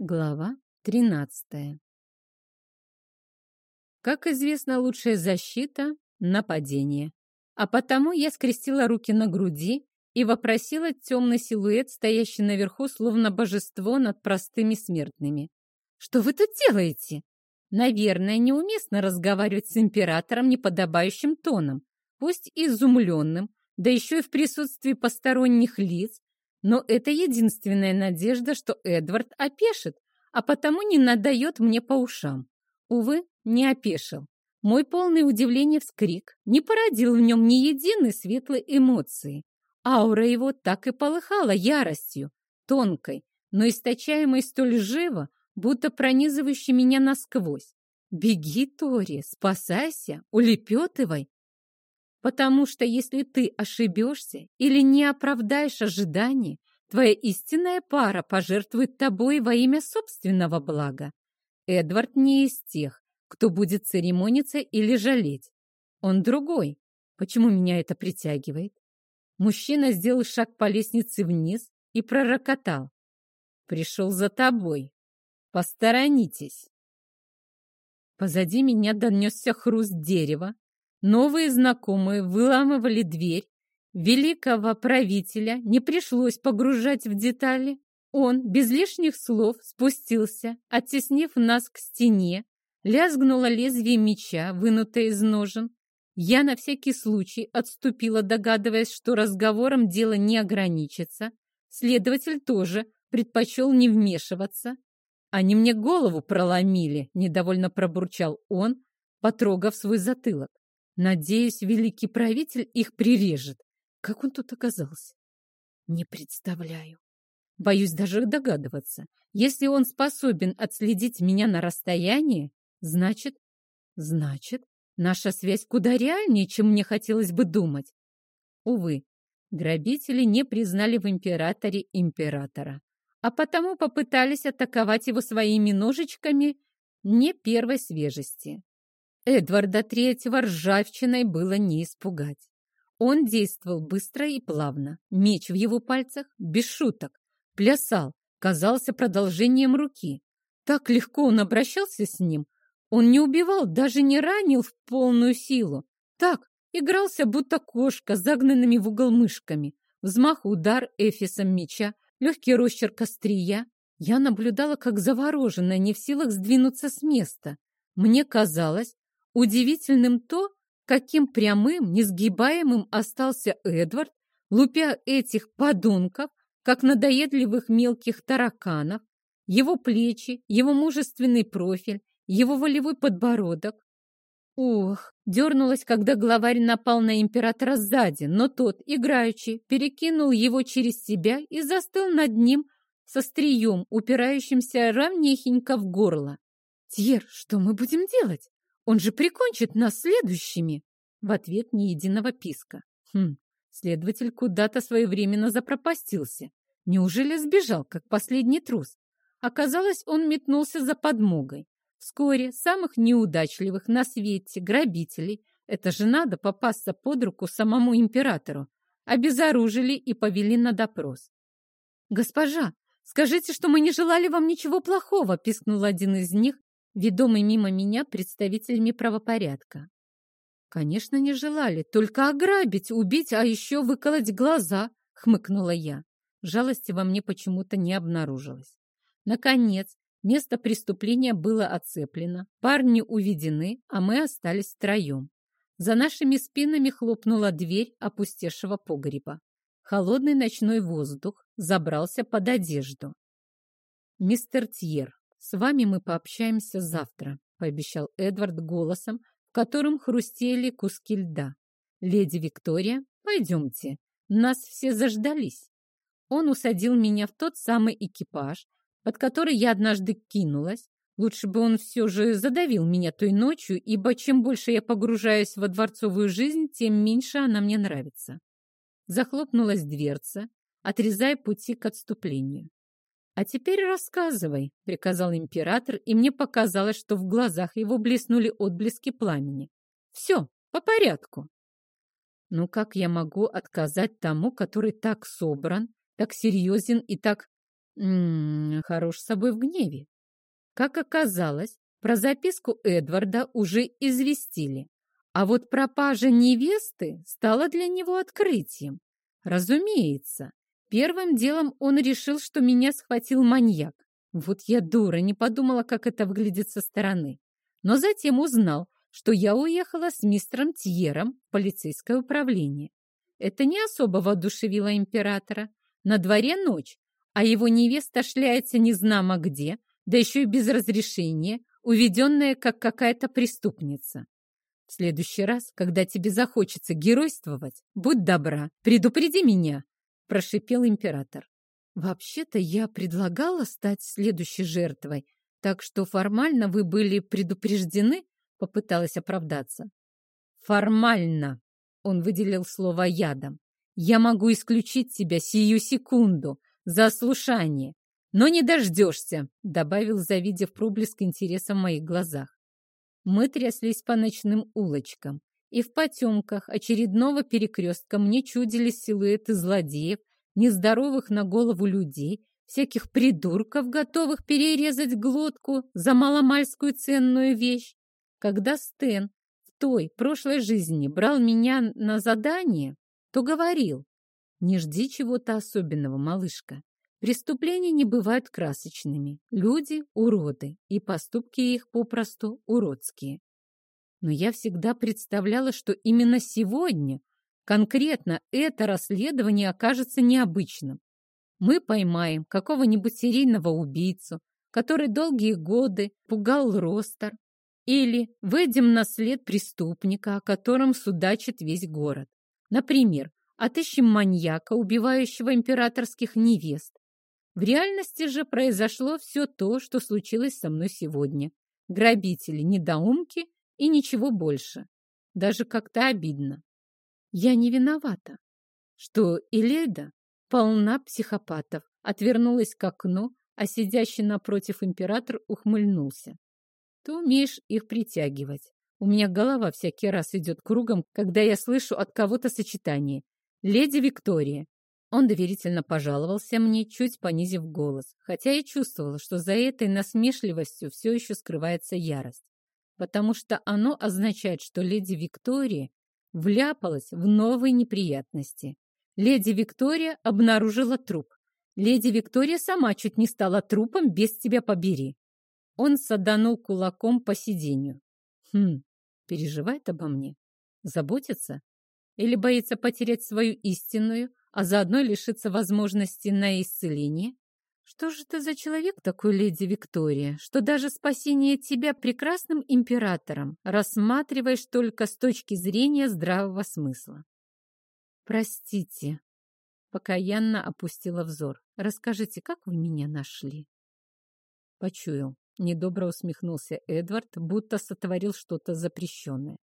Глава 13. Как известно, лучшая защита — нападение. А потому я скрестила руки на груди и вопросила темный силуэт, стоящий наверху, словно божество над простыми смертными. «Что вы тут делаете?» Наверное, неуместно разговаривать с императором неподобающим тоном, пусть изумленным, да еще и в присутствии посторонних лиц, но это единственная надежда, что Эдвард опешит, а потому не надает мне по ушам. Увы, не опешил. Мой полный удивление вскрик не породил в нем ни единой светлой эмоции. Аура его так и полыхала яростью, тонкой, но источаемой столь живо, будто пронизывающей меня насквозь. «Беги, Тори, спасайся, улепетывай, Потому что если ты ошибешься или не оправдаешь ожидания, твоя истинная пара пожертвует тобой во имя собственного блага. Эдвард не из тех, кто будет церемониться или жалеть. Он другой. Почему меня это притягивает? Мужчина сделал шаг по лестнице вниз и пророкотал. Пришел за тобой. Посторонитесь. Позади меня донесся хруст дерева, Новые знакомые выламывали дверь. Великого правителя не пришлось погружать в детали. Он без лишних слов спустился, оттеснив нас к стене, лязгнуло лезвие меча, вынутое из ножен. Я на всякий случай отступила, догадываясь, что разговором дело не ограничится. Следователь тоже предпочел не вмешиваться. Они мне голову проломили, недовольно пробурчал он, потрогав свой затылок. Надеюсь, великий правитель их прирежет. Как он тут оказался? Не представляю. Боюсь даже догадываться. Если он способен отследить меня на расстоянии, значит... Значит, наша связь куда реальнее, чем мне хотелось бы думать. Увы, грабители не признали в императоре императора, а потому попытались атаковать его своими ножичками не первой свежести. Эдварда Третьего ржавчиной было не испугать. Он действовал быстро и плавно. Меч в его пальцах, без шуток, плясал, казался продолжением руки. Так легко он обращался с ним. Он не убивал, даже не ранил в полную силу. Так, игрался, будто кошка, загнанными в угол мышками. Взмах, удар эфисом меча, легкий росчерк острия. Я наблюдала, как завороженная, не в силах сдвинуться с места. Мне казалось, Удивительным то, каким прямым, несгибаемым остался Эдвард, лупя этих подонков, как надоедливых мелких тараканов, его плечи, его мужественный профиль, его волевой подбородок. Ох, дернулась, когда главарь напал на императора сзади, но тот, играючи, перекинул его через себя и застыл над ним со стрием, упирающимся равнехенько в горло. «Тьер, что мы будем делать?» Он же прикончит нас следующими!» В ответ ни единого писка. Хм, следователь куда-то своевременно запропастился. Неужели сбежал, как последний трус? Оказалось, он метнулся за подмогой. Вскоре самых неудачливых на свете грабителей, это же надо попасться под руку самому императору, обезоружили и повели на допрос. «Госпожа, скажите, что мы не желали вам ничего плохого!» — пискнул один из них, ведомый мимо меня представителями правопорядка. Конечно, не желали, только ограбить, убить, а еще выколоть глаза, хмыкнула я. Жалости во мне почему-то не обнаружилось. Наконец, место преступления было оцеплено, парни уведены, а мы остались втроем. За нашими спинами хлопнула дверь опустевшего погреба. Холодный ночной воздух забрался под одежду. «Мистер Тьер, «С вами мы пообщаемся завтра», — пообещал Эдвард голосом, в котором хрустели куски льда. «Леди Виктория, пойдемте. Нас все заждались». Он усадил меня в тот самый экипаж, под который я однажды кинулась. Лучше бы он все же задавил меня той ночью, ибо чем больше я погружаюсь во дворцовую жизнь, тем меньше она мне нравится. Захлопнулась дверца, отрезая пути к отступлению. «А теперь рассказывай», — приказал император, и мне показалось, что в глазах его блеснули отблески пламени. «Все, по порядку». «Ну как я могу отказать тому, который так собран, так серьезен и так М -м, хорош собой в гневе. Как оказалось, про записку Эдварда уже известили, а вот пропажа невесты стала для него открытием. Разумеется, первым делом он решил, что меня схватил маньяк. Вот я дура, не подумала, как это выглядит со стороны. Но затем узнал, что я уехала с мистером Тьером в полицейское управление. Это не особо воодушевило императора. На дворе ночь, а его невеста шляется незнамо где, да еще и без разрешения, уведенная как какая-то преступница. В следующий раз, когда тебе захочется геройствовать, будь добра, предупреди меня, прошипел император. Вообще-то я предлагала стать следующей жертвой, так что формально вы были предупреждены, попыталась оправдаться. Формально, он выделил слово ядом. Я могу исключить тебя сию секунду за ослушание, «Но не дождешься», — добавил, завидев проблеск интереса в моих глазах. Мы тряслись по ночным улочкам, и в потемках очередного перекрестка мне чудились силуэты злодеев, нездоровых на голову людей, всяких придурков, готовых перерезать глотку за маломальскую ценную вещь. Когда Стэн в той прошлой жизни брал меня на задание, то говорил, не жди чего-то особенного, малышка. Преступления не бывают красочными. Люди – уроды, и поступки их попросту уродские. Но я всегда представляла, что именно сегодня конкретно это расследование окажется необычным. Мы поймаем какого-нибудь серийного убийцу, который долгие годы пугал Ростер, или выйдем на след преступника, о котором судачит весь город. Например, отыщем маньяка, убивающего императорских невест, в реальности же произошло все то, что случилось со мной сегодня. Грабители, недоумки и ничего больше. Даже как-то обидно. Я не виновата, что Иледа полна психопатов, отвернулась к окну, а сидящий напротив император ухмыльнулся. Ты умеешь их притягивать. У меня голова всякий раз идет кругом, когда я слышу от кого-то сочетание. Леди Виктория, он доверительно пожаловался мне, чуть понизив голос, хотя и чувствовала, что за этой насмешливостью все еще скрывается ярость, потому что оно означает, что леди Виктория вляпалась в новые неприятности. Леди Виктория обнаружила труп. Леди Виктория сама чуть не стала трупом, без тебя побери. Он саданул кулаком по сиденью. Хм, переживает обо мне? Заботится? Или боится потерять свою истинную, а заодно лишиться возможности на исцеление? Что же ты за человек такой, леди Виктория, что даже спасение тебя прекрасным императором рассматриваешь только с точки зрения здравого смысла? Простите, покаянно опустила взор. Расскажите, как вы меня нашли? Почуял. Недобро усмехнулся Эдвард, будто сотворил что-то запрещенное.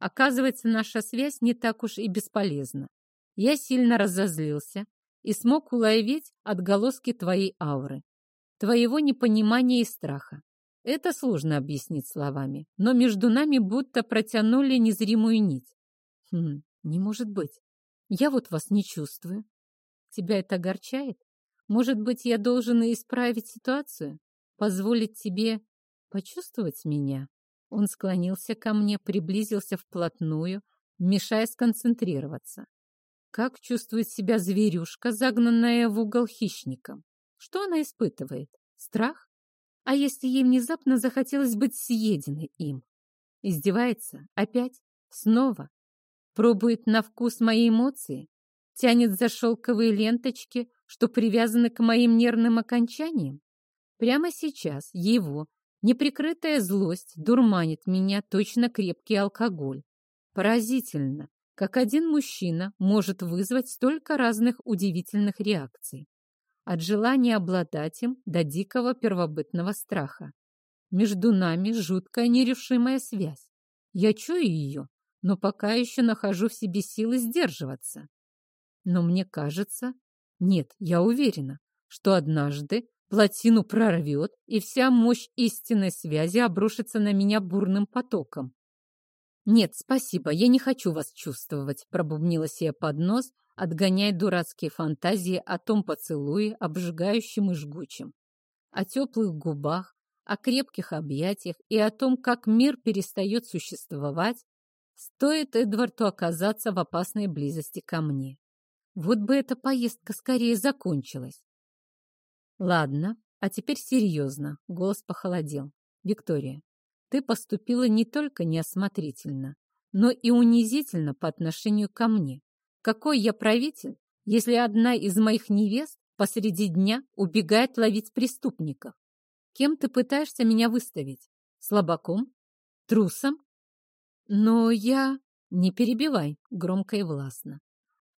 Оказывается, наша связь не так уж и бесполезна. Я сильно разозлился и смог уловить отголоски твоей ауры, твоего непонимания и страха. Это сложно объяснить словами, но между нами будто протянули незримую нить. Хм, не может быть. Я вот вас не чувствую. Тебя это огорчает? Может быть, я должен исправить ситуацию? Позволить тебе почувствовать меня? Он склонился ко мне, приблизился вплотную, мешая сконцентрироваться. Как чувствует себя зверюшка, загнанная в угол хищником? Что она испытывает? Страх? А если ей внезапно захотелось быть съеденной им? Издевается? Опять? Снова? Пробует на вкус мои эмоции? Тянет за шелковые ленточки, что привязаны к моим нервным окончаниям? Прямо сейчас его неприкрытая злость дурманит меня точно крепкий алкоголь. Поразительно, как один мужчина может вызвать столько разных удивительных реакций. От желания обладать им до дикого первобытного страха. Между нами жуткая нерешимая связь. Я чую ее, но пока еще нахожу в себе силы сдерживаться. Но мне кажется, нет, я уверена, что однажды плотину прорвет, и вся мощь истинной связи обрушится на меня бурным потоком. «Нет, спасибо, я не хочу вас чувствовать», — пробубнила себе под нос, отгоняя дурацкие фантазии о том поцелуе, обжигающем и жгучем, о теплых губах, о крепких объятиях и о том, как мир перестает существовать, стоит Эдварду оказаться в опасной близости ко мне. Вот бы эта поездка скорее закончилась. Ладно, а теперь серьезно. Голос похолодел. Виктория, ты поступила не только неосмотрительно, но и унизительно по отношению ко мне. Какой я правитель, если одна из моих невест посреди дня убегает ловить преступников? Кем ты пытаешься меня выставить? Слабаком? Трусом? Но я... Не перебивай, громко и властно.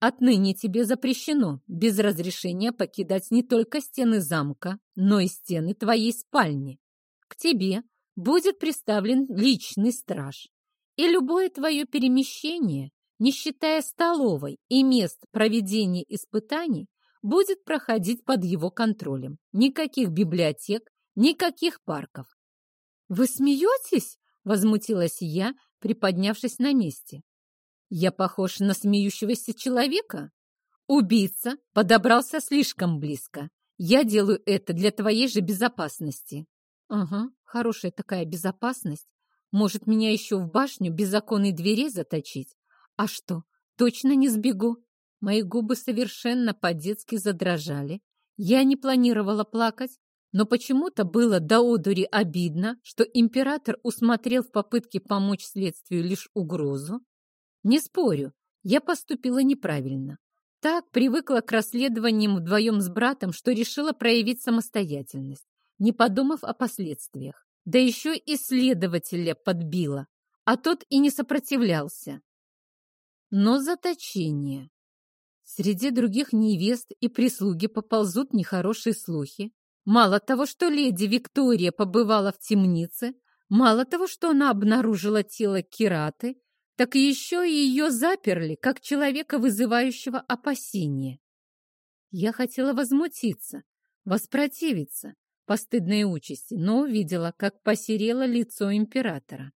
Отныне тебе запрещено без разрешения покидать не только стены замка, но и стены твоей спальни. К тебе будет представлен личный страж, и любое твое перемещение, не считая столовой и мест проведения испытаний, будет проходить под его контролем. Никаких библиотек, никаких парков. «Вы смеетесь?» — возмутилась я, приподнявшись на месте. Я похож на смеющегося человека? Убийца подобрался слишком близко. Я делаю это для твоей же безопасности. Ага, хорошая такая безопасность. Может, меня еще в башню без законной двери заточить? А что, точно не сбегу? Мои губы совершенно по-детски задрожали. Я не планировала плакать, но почему-то было до одури обидно, что император усмотрел в попытке помочь следствию лишь угрозу, не спорю, я поступила неправильно. Так привыкла к расследованиям вдвоем с братом, что решила проявить самостоятельность, не подумав о последствиях. Да еще и следователя подбила, а тот и не сопротивлялся. Но заточение. Среди других невест и прислуги поползут нехорошие слухи. Мало того, что леди Виктория побывала в темнице, мало того, что она обнаружила тело Кираты так еще и ее заперли, как человека, вызывающего опасения. Я хотела возмутиться, воспротивиться постыдной участи, но увидела, как посерело лицо императора.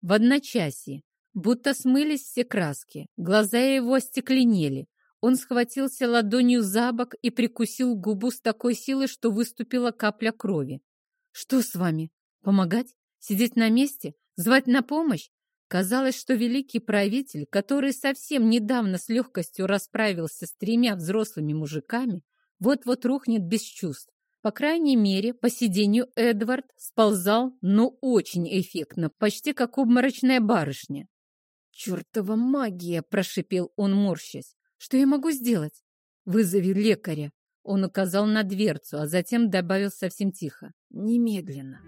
В одночасье, будто смылись все краски, глаза его остекленели, он схватился ладонью за бок и прикусил губу с такой силой, что выступила капля крови. «Что с вами? Помогать? Сидеть на месте? Звать на помощь? Казалось, что великий правитель, который совсем недавно с легкостью расправился с тремя взрослыми мужиками, вот-вот рухнет без чувств. По крайней мере, по сиденью Эдвард сползал, но очень эффектно, почти как обморочная барышня. «Чертова магия!» – прошипел он, морщась. «Что я могу сделать?» «Вызови лекаря!» Он указал на дверцу, а затем добавил совсем тихо. «Немедленно!»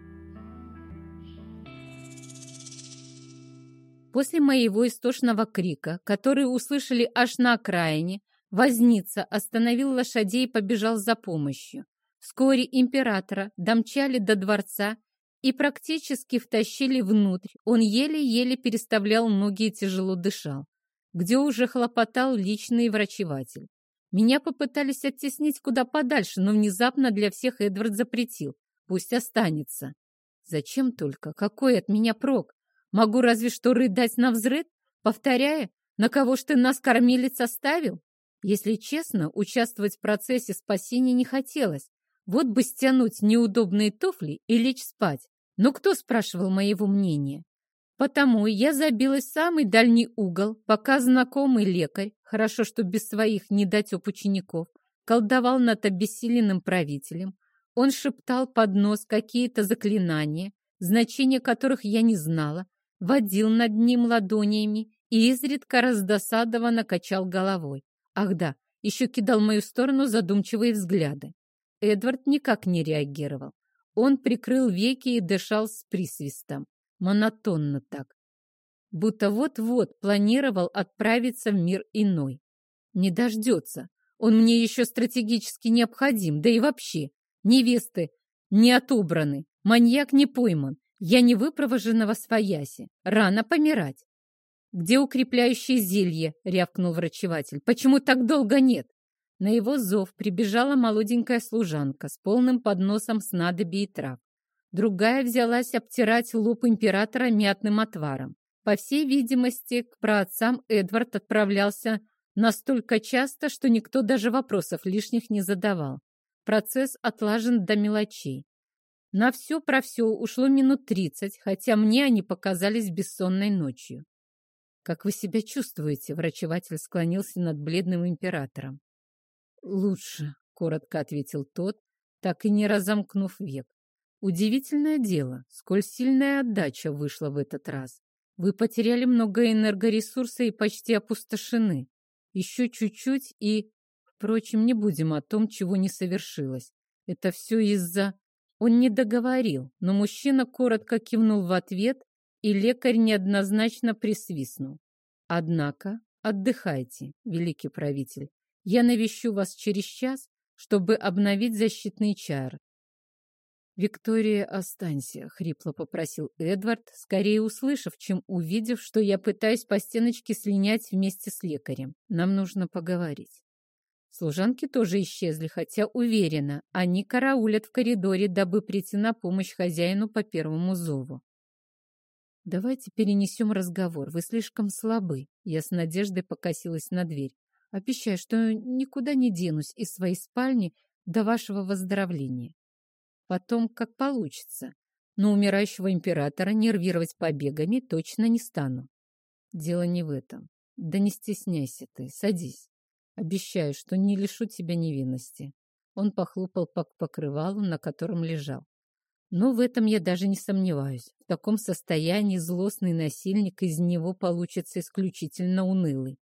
После моего истошного крика, который услышали аж на окраине, возница остановил лошадей и побежал за помощью. Вскоре императора домчали до дворца и практически втащили внутрь. Он еле-еле переставлял ноги и тяжело дышал, где уже хлопотал личный врачеватель. Меня попытались оттеснить куда подальше, но внезапно для всех Эдвард запретил. Пусть останется. Зачем только? Какой от меня прок? Могу разве что рыдать на взрыв, повторяя, на кого ж ты нас, кормилец, оставил? Если честно, участвовать в процессе спасения не хотелось. Вот бы стянуть неудобные туфли и лечь спать. Но кто спрашивал моего мнения? Потому я забилась в самый дальний угол, пока знакомый лекарь, хорошо, что без своих недотеп учеников, колдовал над обессиленным правителем. Он шептал под нос какие-то заклинания, значения которых я не знала, водил над ним ладонями и изредка раздосадованно качал головой. Ах да, еще кидал в мою сторону задумчивые взгляды. Эдвард никак не реагировал. Он прикрыл веки и дышал с присвистом. Монотонно так. Будто вот-вот планировал отправиться в мир иной. Не дождется. Он мне еще стратегически необходим. Да и вообще, невесты не отобраны. Маньяк не пойман. Я не выпровожена во свояси. Рано помирать. «Где укрепляющее зелье?» — рявкнул врачеватель. «Почему так долго нет?» На его зов прибежала молоденькая служанка с полным подносом снадобий и трав. Другая взялась обтирать лоб императора мятным отваром. По всей видимости, к праотцам Эдвард отправлялся Настолько часто, что никто даже вопросов лишних не задавал. Процесс отлажен до мелочей. На все про все ушло минут тридцать, хотя мне они показались бессонной ночью. «Как вы себя чувствуете?» — врачеватель склонился над бледным императором. «Лучше», — коротко ответил тот, так и не разомкнув век. «Удивительное дело, сколь сильная отдача вышла в этот раз. Вы потеряли много энергоресурса и почти опустошены. Еще чуть-чуть и... Впрочем, не будем о том, чего не совершилось. Это все из-за... Он не договорил, но мужчина коротко кивнул в ответ, и лекарь неоднозначно присвистнул. Однако отдыхайте, великий правитель. Я навещу вас через час, чтобы обновить защитный чар. «Виктория, останься», — хрипло попросил Эдвард, скорее услышав, чем увидев, что я пытаюсь по стеночке слинять вместе с лекарем. «Нам нужно поговорить». Служанки тоже исчезли, хотя, уверена, они караулят в коридоре, дабы прийти на помощь хозяину по первому зову. «Давайте перенесем разговор. Вы слишком слабы». Я с надеждой покосилась на дверь. Обещаю, что никуда не денусь из своей спальни до вашего выздоровления. Потом, как получится. Но умирающего императора нервировать побегами точно не стану. Дело не в этом. Да не стесняйся ты, садись. Обещаю, что не лишу тебя невинности. Он похлопал по покрывалу, на котором лежал. Но в этом я даже не сомневаюсь. В таком состоянии злостный насильник из него получится исключительно унылый.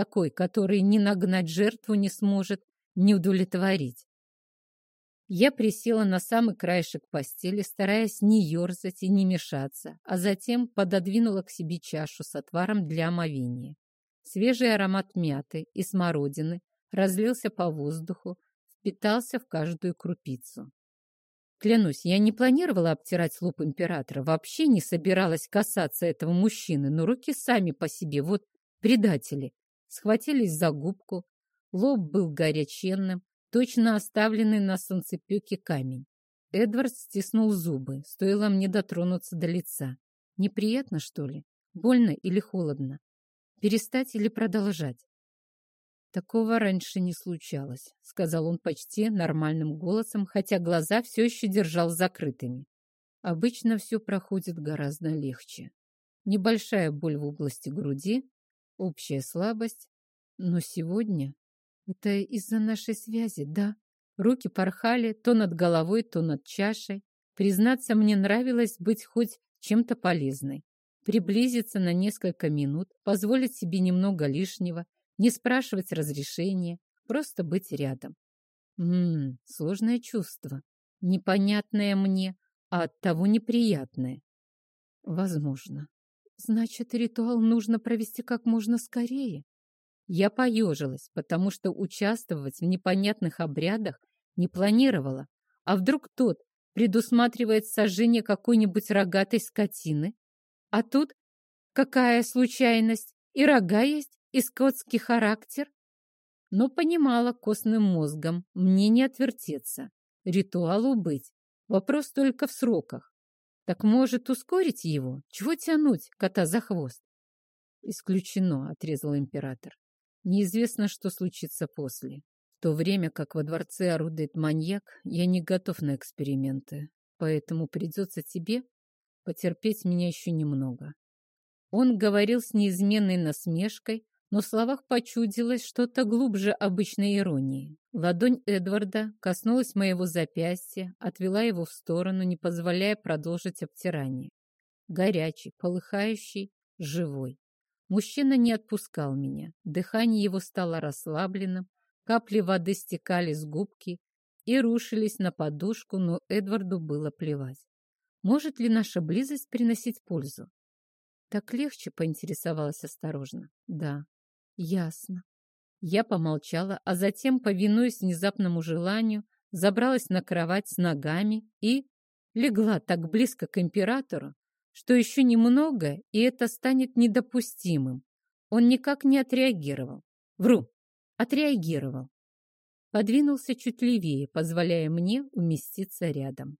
Такой, который ни нагнать жертву не сможет, ни удовлетворить. Я присела на самый краешек постели, стараясь не ерзать и не мешаться, а затем пододвинула к себе чашу с отваром для омовения. Свежий аромат мяты и смородины разлился по воздуху, впитался в каждую крупицу. Клянусь, я не планировала обтирать лоб императора, вообще не собиралась касаться этого мужчины, но руки сами по себе, вот предатели, схватились за губку, лоб был горяченным, точно оставленный на солнцепеке камень. Эдвард стиснул зубы, стоило мне дотронуться до лица. Неприятно, что ли? Больно или холодно? Перестать или продолжать? Такого раньше не случалось, сказал он почти нормальным голосом, хотя глаза все еще держал закрытыми. Обычно все проходит гораздо легче. Небольшая боль в области груди, общая слабость. Но сегодня это из-за нашей связи, да? Руки порхали то над головой, то над чашей. Признаться, мне нравилось быть хоть чем-то полезной приблизиться на несколько минут, позволить себе немного лишнего, не спрашивать разрешения, просто быть рядом. Ммм, сложное чувство, непонятное мне, а оттого неприятное. Возможно. Значит, ритуал нужно провести как можно скорее. Я поежилась, потому что участвовать в непонятных обрядах не планировала. А вдруг тот предусматривает сожжение какой-нибудь рогатой скотины, а тут какая случайность? И рога есть, и скотский характер. Но понимала костным мозгом, мне не отвертеться. Ритуалу быть. Вопрос только в сроках. Так может ускорить его? Чего тянуть кота за хвост? Исключено, отрезал император. Неизвестно, что случится после. В то время как во дворце орудует маньяк, я не готов на эксперименты. Поэтому придется тебе потерпеть меня еще немного. Он говорил с неизменной насмешкой, но в словах почудилось что-то глубже обычной иронии. Ладонь Эдварда коснулась моего запястья, отвела его в сторону, не позволяя продолжить обтирание. Горячий, полыхающий, живой. Мужчина не отпускал меня. Дыхание его стало расслабленным, капли воды стекали с губки и рушились на подушку, но Эдварду было плевать. Может ли наша близость приносить пользу? Так легче, поинтересовалась осторожно. Да, ясно. Я помолчала, а затем, повинуясь внезапному желанию, забралась на кровать с ногами и легла так близко к императору, что еще немного, и это станет недопустимым. Он никак не отреагировал. Вру, отреагировал. Подвинулся чуть левее, позволяя мне уместиться рядом.